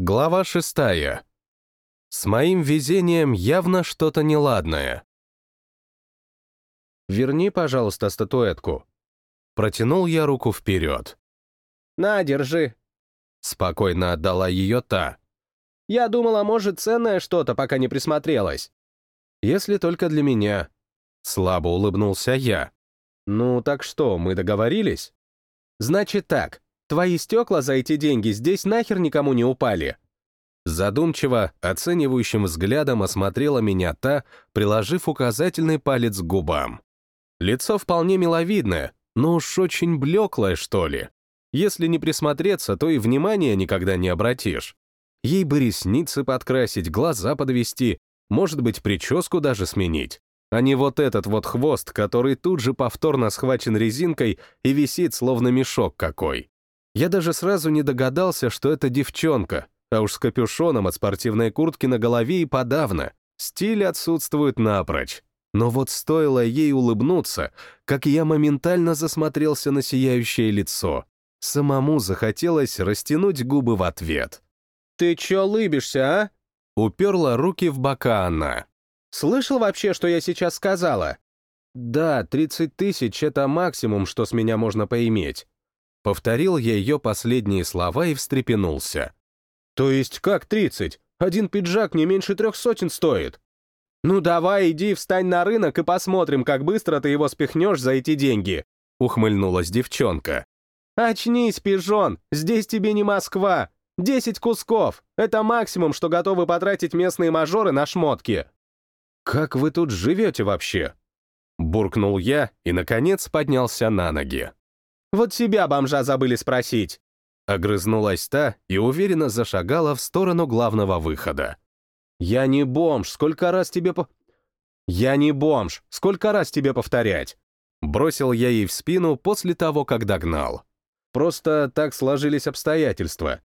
Глава шестая. С моим везением явно что-то неладное. «Верни, пожалуйста, статуэтку». Протянул я руку вперед. «На, держи». Спокойно отдала ее та. «Я думала, может, ценное что-то, пока не присмотрелась». «Если только для меня». Слабо улыбнулся я. «Ну, так что, мы договорились?» «Значит так, Твои стекла за эти деньги здесь нахер никому не упали». Задумчиво, оценивающим взглядом осмотрела меня та, приложив указательный палец к губам. Лицо вполне миловидное, но уж очень блеклое, что ли. Если не присмотреться, то и внимания никогда не обратишь. Ей бы ресницы подкрасить, глаза подвести, может быть, прическу даже сменить. А не вот этот вот хвост, который тут же повторно схвачен резинкой и висит, словно мешок какой. Я даже сразу не догадался, что это девчонка, а уж с капюшоном от спортивной куртки на голове и подавно. Стиль отсутствует напрочь. Но вот стоило ей улыбнуться, как я моментально засмотрелся на сияющее лицо. Самому захотелось растянуть губы в ответ. «Ты чё лыбишься, а?» Уперла руки в бока она. «Слышал вообще, что я сейчас сказала?» «Да, 30 тысяч — это максимум, что с меня можно поиметь. Повторил я ее последние слова и встрепенулся. «То есть как тридцать? Один пиджак не меньше трех сотен стоит». «Ну давай, иди, встань на рынок и посмотрим, как быстро ты его спихнешь за эти деньги», — ухмыльнулась девчонка. «Очнись, пижон, здесь тебе не Москва. Десять кусков — это максимум, что готовы потратить местные мажоры на шмотки». «Как вы тут живете вообще?» Буркнул я и, наконец, поднялся на ноги. Вот себя бомжа забыли спросить. Огрызнулась та и уверенно зашагала в сторону главного выхода. «Я не бомж, сколько раз тебе по...» «Я не бомж, сколько раз тебе повторять?» Бросил я ей в спину после того, как догнал. Просто так сложились обстоятельства.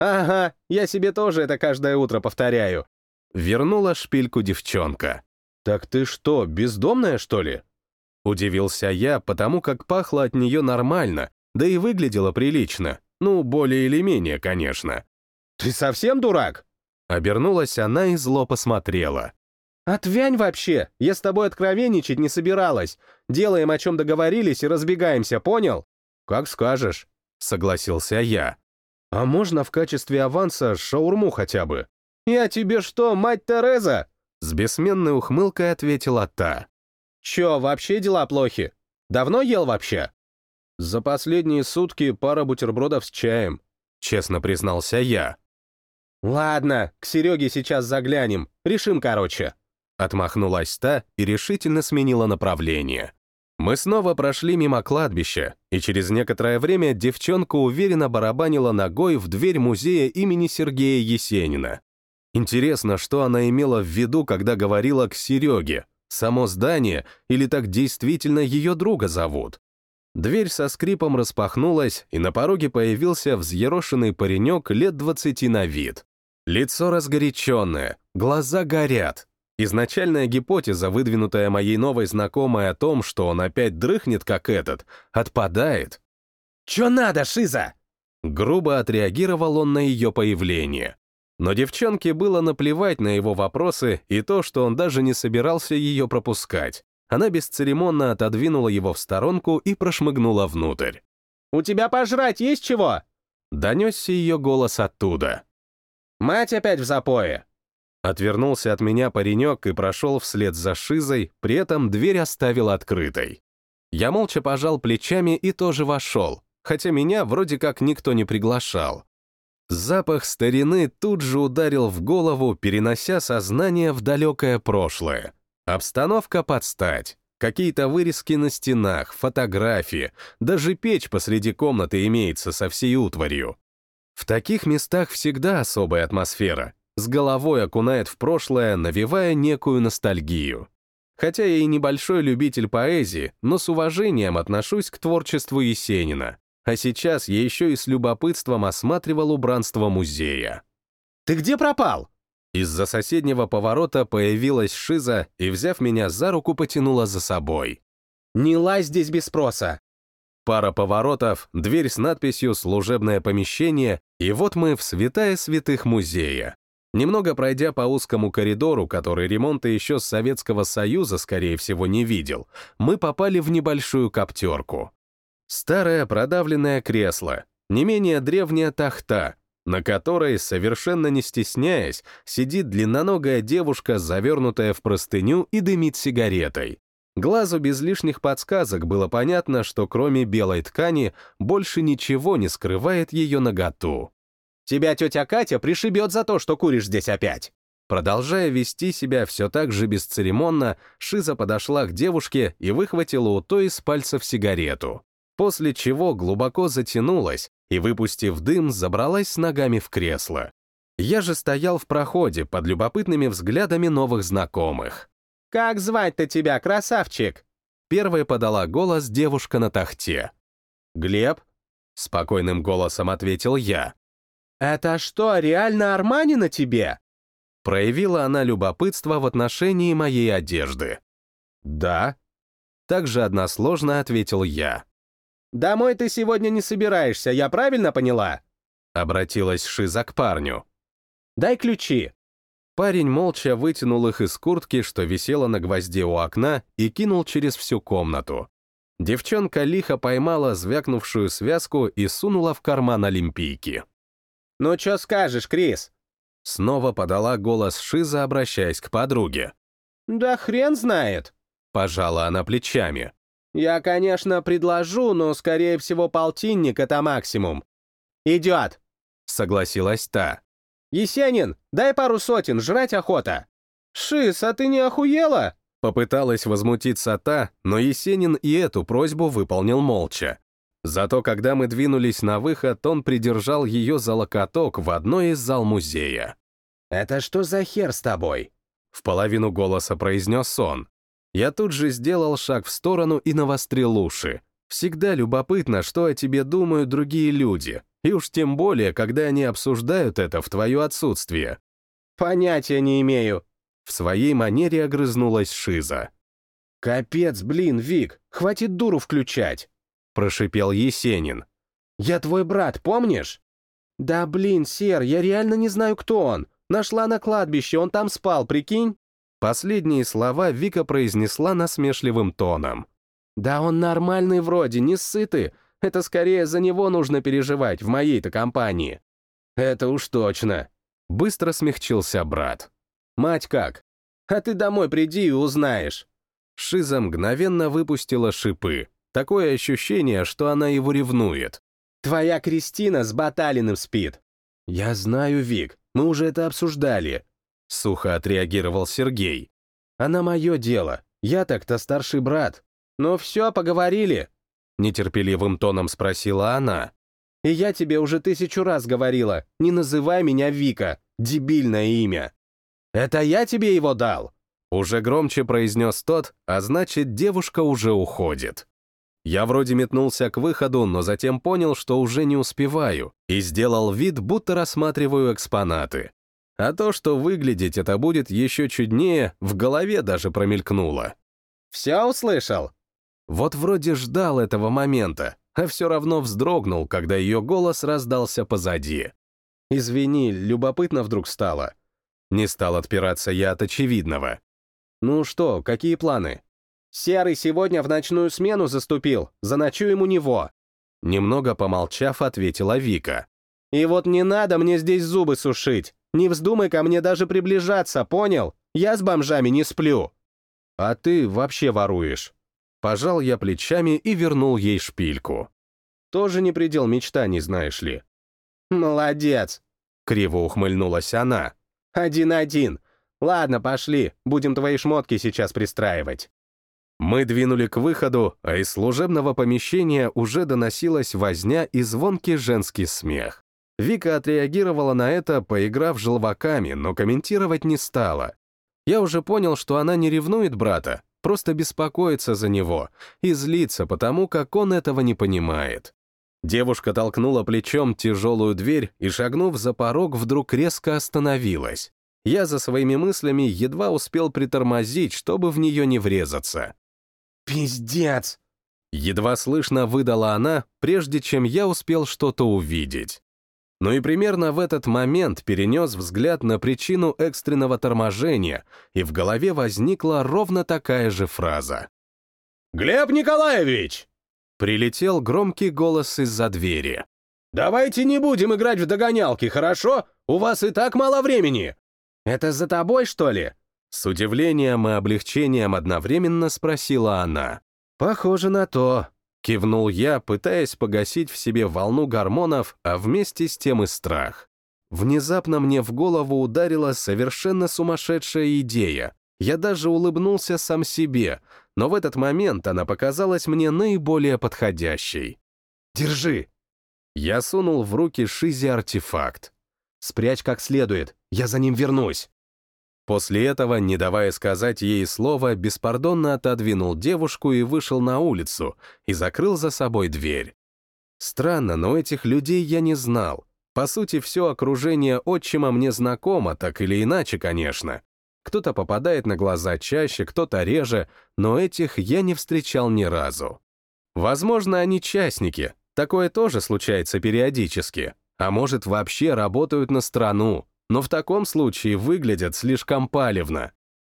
«Ага, я себе тоже это каждое утро повторяю». Вернула шпильку девчонка. «Так ты что, бездомная, что ли?» Удивился я, потому как пахло от нее нормально, да и выглядело прилично. Ну, более или менее, конечно. «Ты совсем дурак?» Обернулась она и зло посмотрела. «Отвянь вообще! Я с тобой откровенничать не собиралась. Делаем, о чем договорились, и разбегаемся, понял?» «Как скажешь», — согласился я. «А можно в качестве аванса шаурму хотя бы?» «Я тебе что, мать Тереза?» С бессменной ухмылкой ответила та. Чё, вообще дела плохи? Давно ел вообще? За последние сутки пара бутербродов с чаем, честно признался я. Ладно, к Сереге сейчас заглянем, решим короче. Отмахнулась та и решительно сменила направление. Мы снова прошли мимо кладбища, и через некоторое время девчонка уверенно барабанила ногой в дверь музея имени Сергея Есенина. Интересно, что она имела в виду, когда говорила к Сереге, само здание или так действительно ее друга зовут. Дверь со скрипом распахнулась, и на пороге появился взъерошенный паренек лет двадцати на вид. Лицо разгоряченное, глаза горят. Изначальная гипотеза, выдвинутая моей новой знакомой о том, что он опять дрыхнет, как этот, отпадает. «Чё надо, Шиза?» Грубо отреагировал он на ее появление. Но девчонке было наплевать на его вопросы и то, что он даже не собирался ее пропускать. Она бесцеремонно отодвинула его в сторонку и прошмыгнула внутрь. «У тебя пожрать есть чего?» Донесся ее голос оттуда. «Мать опять в запое!» Отвернулся от меня паренек и прошел вслед за Шизой, при этом дверь оставил открытой. Я молча пожал плечами и тоже вошел, хотя меня вроде как никто не приглашал. Запах старины тут же ударил в голову, перенося сознание в далекое прошлое. Обстановка под стать. Какие-то вырезки на стенах, фотографии, даже печь посреди комнаты имеется со всей утварью. В таких местах всегда особая атмосфера, с головой окунает в прошлое, навевая некую ностальгию. Хотя я и небольшой любитель поэзии, но с уважением отношусь к творчеству Есенина а сейчас я еще и с любопытством осматривал убранство музея. «Ты где пропал?» Из-за соседнего поворота появилась Шиза и, взяв меня за руку, потянула за собой. «Не лазь здесь без спроса!» Пара поворотов, дверь с надписью «Служебное помещение», и вот мы в святая святых музея. Немного пройдя по узкому коридору, который ремонта еще с Советского Союза, скорее всего, не видел, мы попали в небольшую коптерку. Старое продавленное кресло, не менее древняя тахта, на которой, совершенно не стесняясь, сидит длинноногая девушка, завернутая в простыню и дымит сигаретой. Глазу без лишних подсказок было понятно, что кроме белой ткани больше ничего не скрывает ее наготу. «Тебя тетя Катя пришибет за то, что куришь здесь опять!» Продолжая вести себя все так же бесцеремонно, Шиза подошла к девушке и выхватила у той из пальцев сигарету, после чего глубоко затянулась и, выпустив дым, забралась с ногами в кресло. Я же стоял в проходе под любопытными взглядами новых знакомых. «Как звать-то тебя, красавчик?» Первая подала голос девушка на тахте. «Глеб?» — спокойным голосом ответил я. «Это что, реально Армани на тебе?» Проявила она любопытство в отношении моей одежды. «Да?» Также односложно ответил я. «Домой ты сегодня не собираешься, я правильно поняла?» Обратилась Шиза к парню. «Дай ключи». Парень молча вытянул их из куртки, что висела на гвозде у окна, и кинул через всю комнату. Девчонка лихо поймала звякнувшую связку и сунула в карман Олимпийки. «Ну, что скажешь, Крис?» Снова подала голос Шиза, обращаясь к подруге. «Да хрен знает», — пожала она плечами. «Я, конечно, предложу, но, скорее всего, полтинник — это максимум». «Идет», — согласилась та. «Есенин, дай пару сотен, жрать охота!» «Шис, а ты не охуела?» Попыталась возмутиться та, но Есенин и эту просьбу выполнил молча. Зато когда мы двинулись на выход, он придержал ее за локоток в одной из зал музея. «Это что за хер с тобой?» В половину голоса произнес он. Я тут же сделал шаг в сторону и навострил уши. Всегда любопытно, что о тебе думают другие люди, и уж тем более, когда они обсуждают это в твое отсутствие. Понятия не имею. В своей манере огрызнулась Шиза. Капец, блин, Вик, хватит дуру включать. Прошипел Есенин. Я твой брат, помнишь? Да блин, Сер, я реально не знаю, кто он. Нашла на кладбище, он там спал, прикинь? Последние слова Вика произнесла насмешливым тоном. Да он нормальный вроде, не сытый. Это скорее за него нужно переживать в моей-то компании. Это уж точно. Быстро смягчился брат. Мать как? А ты домой приди и узнаешь. Шиза мгновенно выпустила шипы. Такое ощущение, что она его ревнует. Твоя Кристина с Баталиным спит. Я знаю, Вик, мы уже это обсуждали. Сухо отреагировал Сергей. Она мое дело. Я так-то старший брат. Ну все, поговорили. Нетерпеливым тоном спросила она. «И я тебе уже тысячу раз говорила, не называй меня Вика, дебильное имя». «Это я тебе его дал?» Уже громче произнес тот, а значит, девушка уже уходит. Я вроде метнулся к выходу, но затем понял, что уже не успеваю, и сделал вид, будто рассматриваю экспонаты. А то, что выглядеть это будет еще чуднее, в голове даже промелькнуло. «Все услышал?» Вот вроде ждал этого момента, а все равно вздрогнул, когда ее голос раздался позади. «Извини, любопытно вдруг стало». Не стал отпираться я от очевидного. «Ну что, какие планы?» «Серый сегодня в ночную смену заступил, заночуем у него». Немного помолчав, ответила Вика. «И вот не надо мне здесь зубы сушить. Не вздумай ко мне даже приближаться, понял? Я с бомжами не сплю». «А ты вообще воруешь?» Пожал я плечами и вернул ей шпильку. Тоже не предел мечтаний, знаешь ли. «Молодец!» — криво ухмыльнулась она. «Один-один. Ладно, пошли, будем твои шмотки сейчас пристраивать». Мы двинули к выходу, а из служебного помещения уже доносилась возня и звонкий женский смех. Вика отреагировала на это, поиграв желваками, но комментировать не стала. Я уже понял, что она не ревнует брата, просто беспокоится за него и злится потому, как он этого не понимает. Девушка толкнула плечом тяжелую дверь и, шагнув за порог, вдруг резко остановилась. Я за своими мыслями едва успел притормозить, чтобы в нее не врезаться. «Пиздец!» Едва слышно выдала она, прежде чем я успел что-то увидеть. Ну и примерно в этот момент перенес взгляд на причину экстренного торможения, и в голове возникла ровно такая же фраза. «Глеб Николаевич!» Прилетел громкий голос из-за двери. «Давайте не будем играть в догонялки, хорошо? У вас и так мало времени!» «Это за тобой, что ли?» С удивлением и облегчением одновременно спросила она. «Похоже на то», — кивнул я, пытаясь погасить в себе волну гормонов, а вместе с тем и страх. Внезапно мне в голову ударила совершенно сумасшедшая идея. Я даже улыбнулся сам себе, но в этот момент она показалась мне наиболее подходящей. «Держи!» Я сунул в руки Шизи артефакт. «Спрячь как следует, я за ним вернусь!» После этого, не давая сказать ей слова, беспардонно отодвинул девушку и вышел на улицу и закрыл за собой дверь. Странно, но этих людей я не знал. По сути, все окружение отчима мне знакомо, так или иначе, конечно. Кто-то попадает на глаза чаще, кто-то реже, но этих я не встречал ни разу. Возможно, они частники, такое тоже случается периодически, а может, вообще работают на страну, но в таком случае выглядят слишком палевно.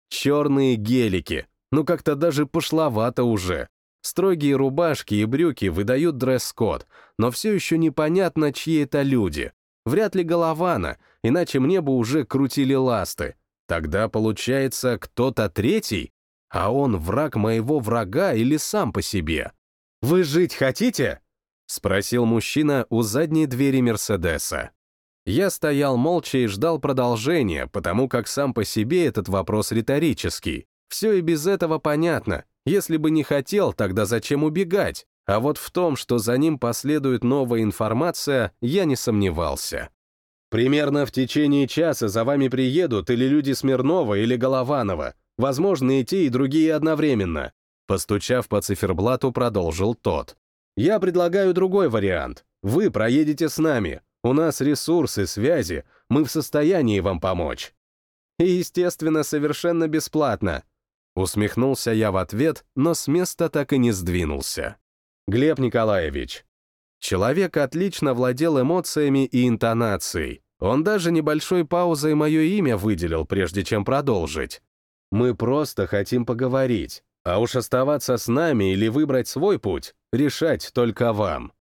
Черные гелики, ну как-то даже пошловато уже. Строгие рубашки и брюки выдают дресс-код, но все еще непонятно, чьи это люди. Вряд ли Голована, иначе мне бы уже крутили ласты. Тогда, получается, кто-то третий? А он враг моего врага или сам по себе? «Вы жить хотите?» — спросил мужчина у задней двери Мерседеса. Я стоял молча и ждал продолжения, потому как сам по себе этот вопрос риторический. Все и без этого понятно. Если бы не хотел, тогда зачем убегать? А вот в том, что за ним последует новая информация, я не сомневался. Примерно в течение часа за вами приедут или люди Смирнова, или Голованова. Возможно, и те, и другие одновременно. Постучав по циферблату, продолжил тот. Я предлагаю другой вариант. Вы проедете с нами, у нас ресурсы, связи, мы в состоянии вам помочь. И, естественно, совершенно бесплатно. Усмехнулся я в ответ, но с места так и не сдвинулся. Глеб Николаевич. Человек отлично владел эмоциями и интонацией. Он даже небольшой паузой мое имя выделил, прежде чем продолжить. Мы просто хотим поговорить, а уж оставаться с нами или выбрать свой путь, решать только вам.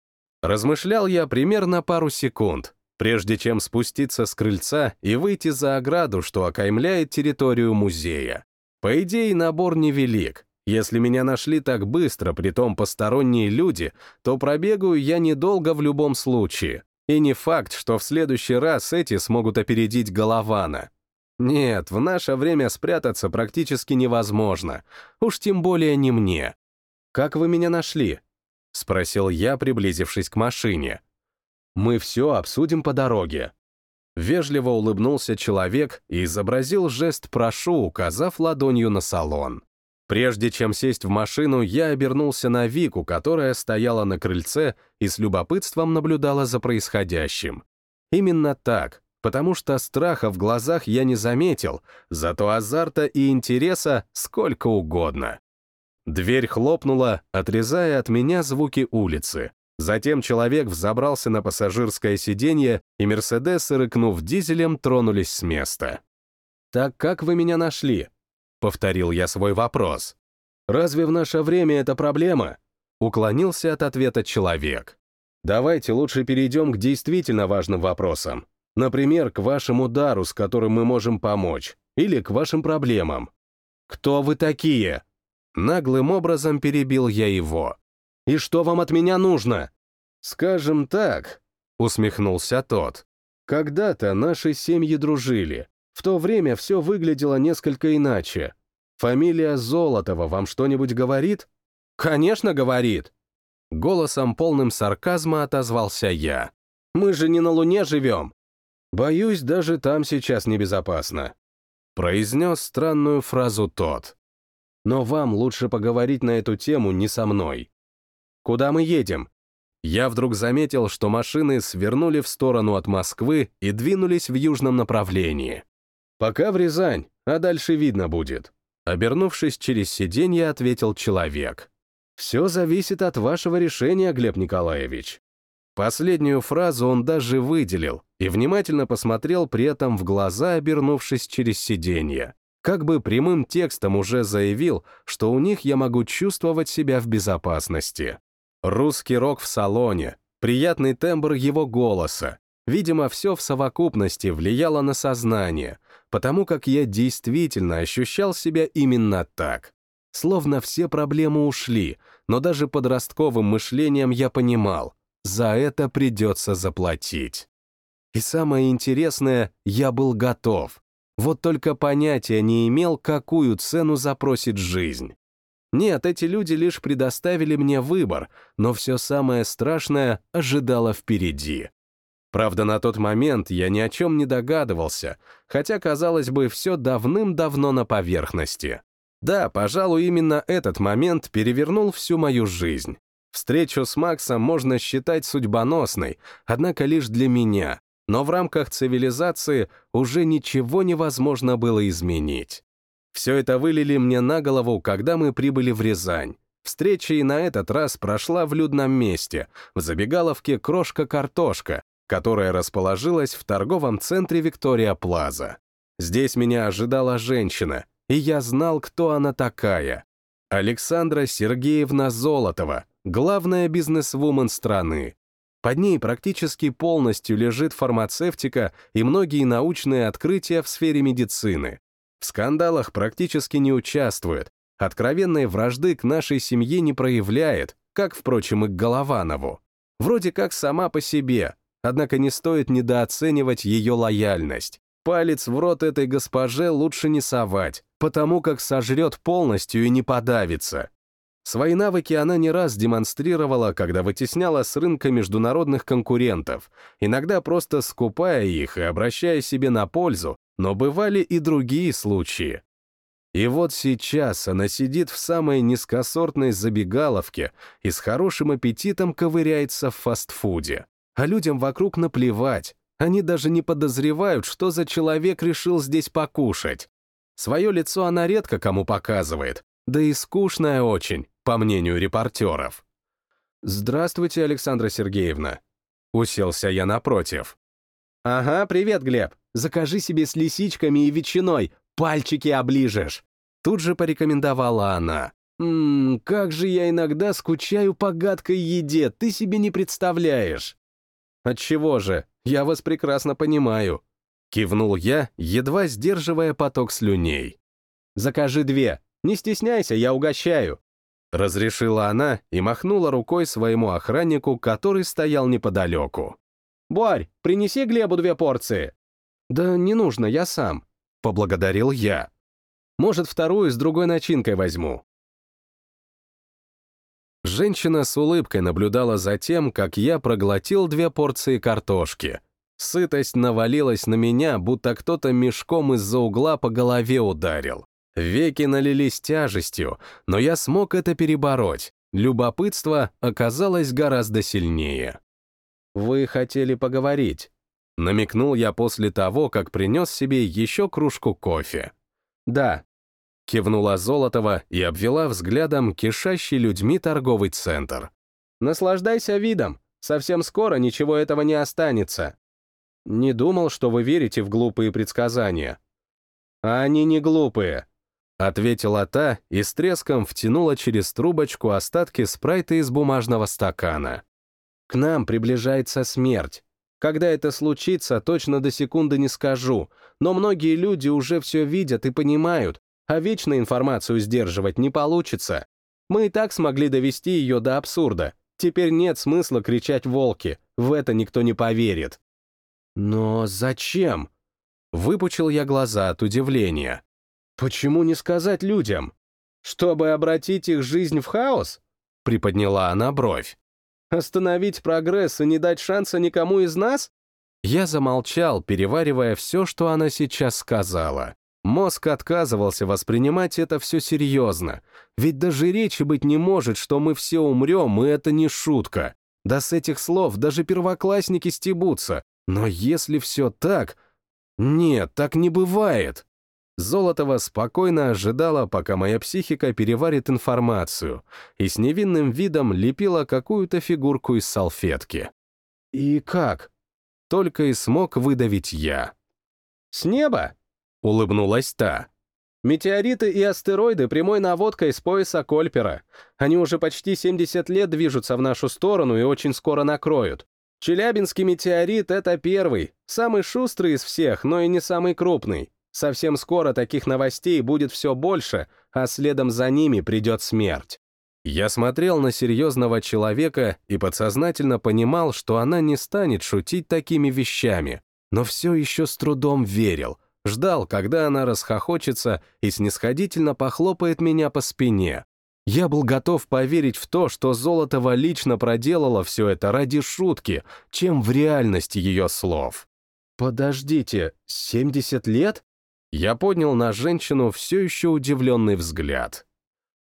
Размышлял я примерно пару секунд, прежде чем спуститься с крыльца и выйти за ограду, что окаймляет территорию музея. По идее, набор невелик. Если меня нашли так быстро, притом посторонние люди, то пробегаю я недолго в любом случае. И не факт, что в следующий раз эти смогут опередить Голована. Нет, в наше время спрятаться практически невозможно. Уж тем более не мне. Как вы меня нашли? — спросил я, приблизившись к машине. «Мы все обсудим по дороге». Вежливо улыбнулся человек и изобразил жест «прошу», указав ладонью на салон. Прежде чем сесть в машину, я обернулся на Вику, которая стояла на крыльце и с любопытством наблюдала за происходящим. Именно так, потому что страха в глазах я не заметил, зато азарта и интереса сколько угодно. Дверь хлопнула, отрезая от меня звуки улицы. Затем человек взобрался на пассажирское сиденье, и Мерседесы, рыкнув дизелем, тронулись с места. «Так как вы меня нашли?» — повторил я свой вопрос. «Разве в наше время это проблема?» — уклонился от ответа человек. «Давайте лучше перейдем к действительно важным вопросам. Например, к вашему дару, с которым мы можем помочь, или к вашим проблемам. Кто вы такие?» Наглым образом перебил я его. «И что вам от меня нужно?» «Скажем так», — усмехнулся тот. «Когда-то наши семьи дружили. В то время все выглядело несколько иначе. Фамилия Золотова вам что-нибудь говорит?» «Конечно, говорит!» Голосом полным сарказма отозвался я. «Мы же не на Луне живем!» «Боюсь, даже там сейчас небезопасно», — произнес странную фразу тот. Но вам лучше поговорить на эту тему не со мной. Куда мы едем? Я вдруг заметил, что машины свернули в сторону от Москвы и двинулись в южном направлении. Пока в Рязань, а дальше видно будет. Обернувшись через сиденье, ответил человек. Все зависит от вашего решения, Глеб Николаевич. Последнюю фразу он даже выделил и внимательно посмотрел при этом в глаза, обернувшись через сиденье. Как бы прямым текстом уже заявил, что у них я могу чувствовать себя в безопасности. Русский рок в салоне, приятный тембр его голоса. Видимо, все в совокупности влияло на сознание, потому как я действительно ощущал себя именно так. Словно все проблемы ушли, но даже подростковым мышлением я понимал, за это придется заплатить. И самое интересное, я был готов. Вот только понятия не имел, какую цену запросит жизнь. Нет, эти люди лишь предоставили мне выбор, но все самое страшное ожидало впереди. Правда, на тот момент я ни о чем не догадывался, хотя, казалось бы, все давным-давно на поверхности. Да, пожалуй, именно этот момент перевернул всю мою жизнь. Встречу с Максом можно считать судьбоносной, однако лишь для меня, но в рамках цивилизации уже ничего невозможно было изменить. Все это вылили мне на голову, когда мы прибыли в Рязань. Встреча и на этот раз прошла в людном месте, в забегаловке «Крошка-картошка», которая расположилась в торговом центре Виктория Плаза. Здесь меня ожидала женщина, и я знал, кто она такая. Александра Сергеевна Золотова, главная бизнесвумен страны. Под ней практически полностью лежит фармацевтика и многие научные открытия в сфере медицины. В скандалах практически не участвует, откровенной вражды к нашей семье не проявляет, как, впрочем, и к Голованову. Вроде как сама по себе, однако не стоит недооценивать ее лояльность. Палец в рот этой госпоже лучше не совать, потому как сожрет полностью и не подавится. Свои навыки она не раз демонстрировала, когда вытесняла с рынка международных конкурентов, иногда просто скупая их и обращая себе на пользу, но бывали и другие случаи. И вот сейчас она сидит в самой низкосортной забегаловке и с хорошим аппетитом ковыряется в фастфуде. А людям вокруг наплевать, они даже не подозревают, что за человек решил здесь покушать. Свое лицо она редко кому показывает, да и скучная очень, по мнению репортеров. «Здравствуйте, Александра Сергеевна». Уселся я напротив. «Ага, привет, Глеб. Закажи себе с лисичками и ветчиной, пальчики оближешь». Тут же порекомендовала она. «Ммм, как же я иногда скучаю по гадкой еде, ты себе не представляешь». «Отчего же? Я вас прекрасно понимаю», — кивнул я, едва сдерживая поток слюней. «Закажи две. Не стесняйся, я угощаю». Разрешила она и махнула рукой своему охраннику, который стоял неподалеку. «Борь, принеси Глебу две порции». «Да не нужно, я сам», — поблагодарил я. «Может, вторую с другой начинкой возьму». Женщина с улыбкой наблюдала за тем, как я проглотил две порции картошки. Сытость навалилась на меня, будто кто-то мешком из-за угла по голове ударил. Веки налились тяжестью, но я смог это перебороть. Любопытство оказалось гораздо сильнее. «Вы хотели поговорить?» Намекнул я после того, как принес себе еще кружку кофе. «Да», — кивнула Золотова и обвела взглядом кишащий людьми торговый центр. «Наслаждайся видом, совсем скоро ничего этого не останется». «Не думал, что вы верите в глупые предсказания». «А они не глупые», Ответила та и с треском втянула через трубочку остатки спрайта из бумажного стакана. К нам приближается смерть. Когда это случится, точно до секунды не скажу, но многие люди уже все видят и понимают, а вечно информацию сдерживать не получится. Мы и так смогли довести ее до абсурда. Теперь нет смысла кричать «волки», в это никто не поверит. Но зачем? Выпучил я глаза от удивления. Почему не сказать людям? Чтобы обратить их жизнь в хаос? Приподняла она бровь. Остановить прогресс и не дать шанса никому из нас? Я замолчал, переваривая все, что она сейчас сказала. Мозг отказывался воспринимать это все серьезно, ведь даже речи быть не может, что мы все умрем, и это не шутка. Да с этих слов даже первоклассники стебутся. Но если все так... Нет, так не бывает. Золотова спокойно ожидала, пока моя психика переварит информацию, и с невинным видом лепила какую-то фигурку из салфетки. «И как?» Только и смог выдавить я. «С неба?» — улыбнулась та. «Метеориты и астероиды прямой наводкой с пояса Кольпера. Они уже почти 70 лет движутся в нашу сторону и очень скоро накроют. Челябинский метеорит — это первый, самый шустрый из всех, но и не самый крупный. Совсем скоро таких новостей будет все больше, а следом за ними придет смерть. Я смотрел на серьезного человека и подсознательно понимал, что она не станет шутить такими вещами, но все еще с трудом верил, ждал, когда она расхохочется и снисходительно похлопает меня по спине. Я был готов поверить в то, что Золотова лично проделала все это ради шутки, чем в реальности ее слов. «Подождите, 70 лет?» Я поднял на женщину все еще удивленный взгляд.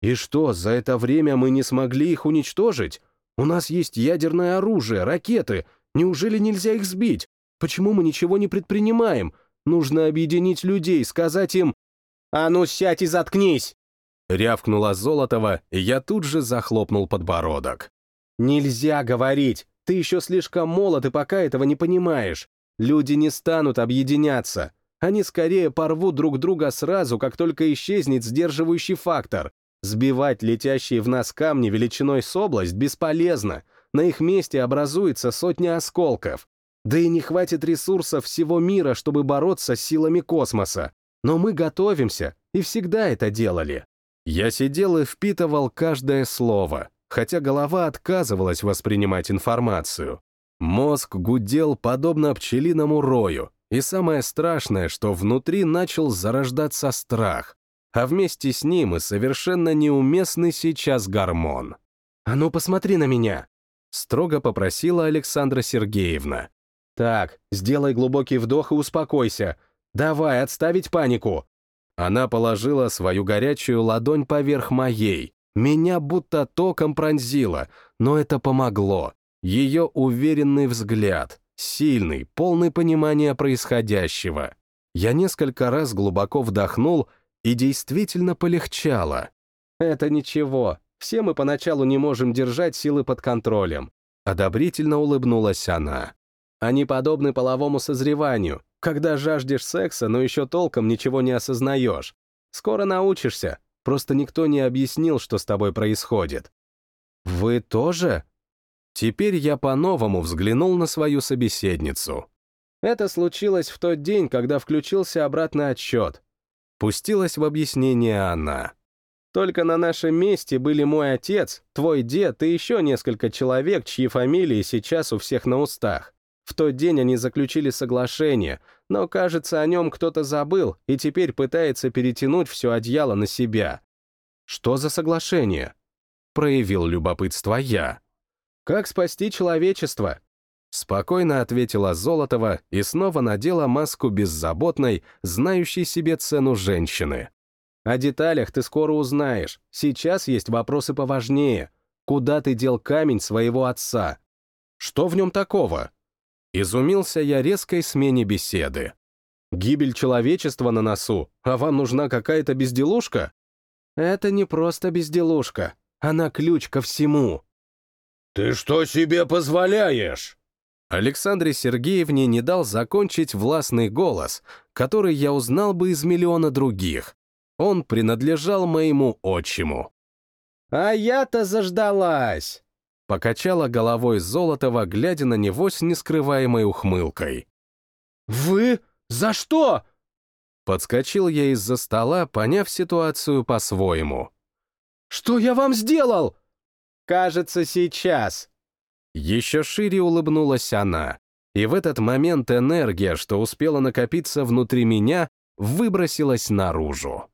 «И что, за это время мы не смогли их уничтожить? У нас есть ядерное оружие, ракеты. Неужели нельзя их сбить? Почему мы ничего не предпринимаем? Нужно объединить людей, сказать им «А ну сядь и заткнись!» Рявкнула Золотова, и я тут же захлопнул подбородок. «Нельзя говорить! Ты еще слишком молод и пока этого не понимаешь. Люди не станут объединяться. Они скорее порвут друг друга сразу, как только исчезнет сдерживающий фактор. Сбивать летящие в нас камни величиной с область бесполезно. На их месте образуется сотня осколков. Да и не хватит ресурсов всего мира, чтобы бороться с силами космоса. Но мы готовимся и всегда это делали. Я сидел и впитывал каждое слово, хотя голова отказывалась воспринимать информацию. Мозг гудел подобно пчелиному рою, и самое страшное, что внутри начал зарождаться страх, а вместе с ним и совершенно неуместный сейчас гормон. «А ну, посмотри на меня!» — строго попросила Александра Сергеевна. «Так, сделай глубокий вдох и успокойся. Давай, отставить панику!» Она положила свою горячую ладонь поверх моей. Меня будто током пронзило, но это помогло. Ее уверенный взгляд, сильный, полный понимания происходящего. Я несколько раз глубоко вдохнул, и действительно полегчало. «Это ничего, все мы поначалу не можем держать силы под контролем», одобрительно улыбнулась она. «Они подобны половому созреванию, когда жаждешь секса, но еще толком ничего не осознаешь. Скоро научишься, просто никто не объяснил, что с тобой происходит». «Вы тоже?» Теперь я по-новому взглянул на свою собеседницу. Это случилось в тот день, когда включился обратный отсчет. Пустилась в объяснение она. Только на нашем месте были мой отец, твой дед и еще несколько человек, чьи фамилии сейчас у всех на устах. В тот день они заключили соглашение, но, кажется, о нем кто-то забыл и теперь пытается перетянуть все одеяло на себя. Что за соглашение? Проявил любопытство я. Как спасти человечество? Спокойно ответила Золотова и снова надела маску беззаботной, знающей себе цену женщины. О деталях ты скоро узнаешь. Сейчас есть вопросы поважнее. Куда ты дел камень своего отца? Что в нем такого? Изумился я резкой смене беседы. Гибель человечества на носу, а вам нужна какая-то безделушка? Это не просто безделушка. Она ключ ко всему. «Ты что себе позволяешь?» Александре Сергеевне не дал закончить властный голос, который я узнал бы из миллиона других. Он принадлежал моему отчиму. «А я-то заждалась!» Покачала головой Золотова, глядя на него с нескрываемой ухмылкой. «Вы? За что?» Подскочил я из-за стола, поняв ситуацию по-своему. «Что я вам сделал?» Кажется, сейчас. Еще шире улыбнулась она, и в этот момент энергия, что успела накопиться внутри меня, выбросилась наружу.